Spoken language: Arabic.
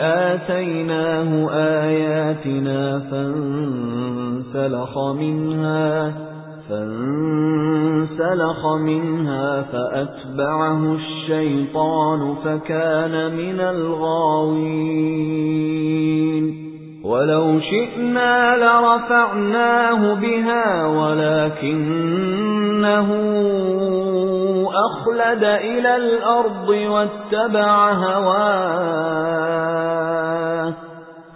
آتَيْنَاهُ آيَاتِنَا فَانسَلَخَ مِنْهَا فَانسَلَخَ مِنْهَا فَأَتْبَعَهُ الشَّيْطَانُ فَكَانَ مِنَ الْغَاوِينَ. وَلَوْ شِئْنَا لَرَفَعْنَاهُ بِهَا وَلَكِنَّهُ أَخْلَدَ إِلَى الْأَرْضِ وَاتَّبَعَ هَوَاهُ.